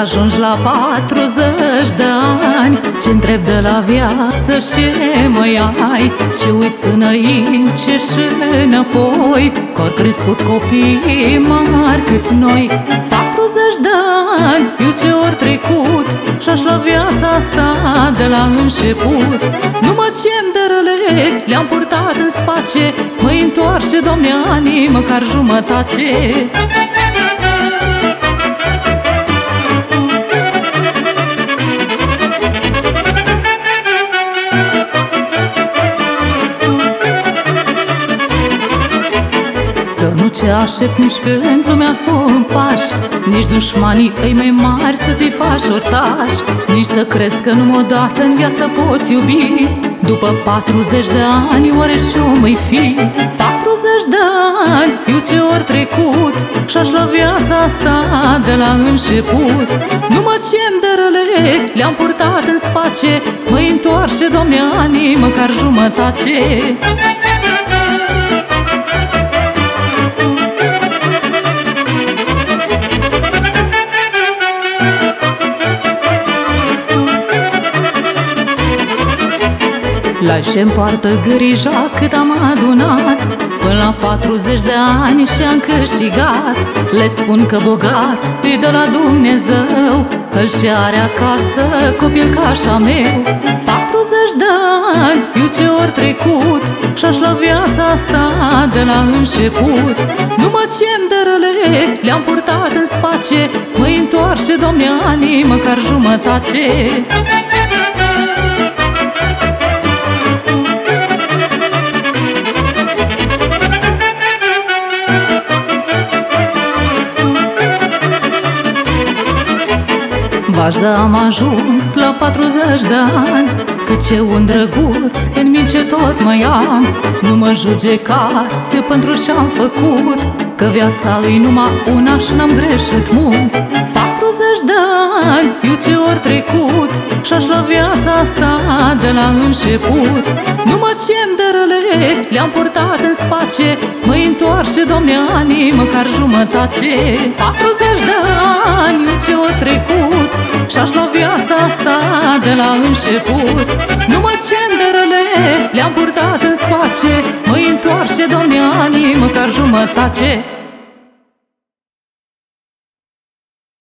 ajungi la 40 de ani ce întreb de la viață și mai ai Ce uiți înainte și înapoi Că au crescut copii mari cât noi. 40 de ani, eu ce ori trecut Și-aș la viața asta de la început. Nu mă cem de răle, le-am purtat în space Mă întoarce, domne, anii, măcar jumătate ce aștept nici când lumea s-o împași. Nici dușmanii ei mai mari să ți faci ortaș Nici să crezi că numai odată în viață poți iubi. După 40 de ani oare și eu mai fi? 40 de ani, eu ce ori trecut Și-aș la viața asta de la început? Nu mă cem de răle, le-am purtat în space. Mă întoarce, Doamne, anii, măcar jumătate La ce poartă grija cât am adunat? Până la 40 de ani și-am câștigat. Le spun că bogat e de la Dumnezeu Îl și are acasă copil ca așa meu. 40 de ani, eu ce ori trecut Și-aș la viața asta de la început. Nu mă cem de răle, le-am purtat în space Mă întoarce, domne, anii, măcar jumătate V-aș da am ajuns la 40 de ani. Cât ce un drăguț în mince tot mai am. Nu mă judecați pentru ce-am făcut Că viața lui numai una și n-am greșit mult. 40 de ani, eu ce ori trecut Și-aș la viața asta de la început. Nu mă cem de răle, le-am purtat în space Mă întoarce, domne, anii, măcar jumătate. 40 de ani, eu ce ori trecut și-aș lua viața asta de la început. Nu mă cem de răle, le-am purtat în space Mă întoarce, domne, anii, măcar jumătate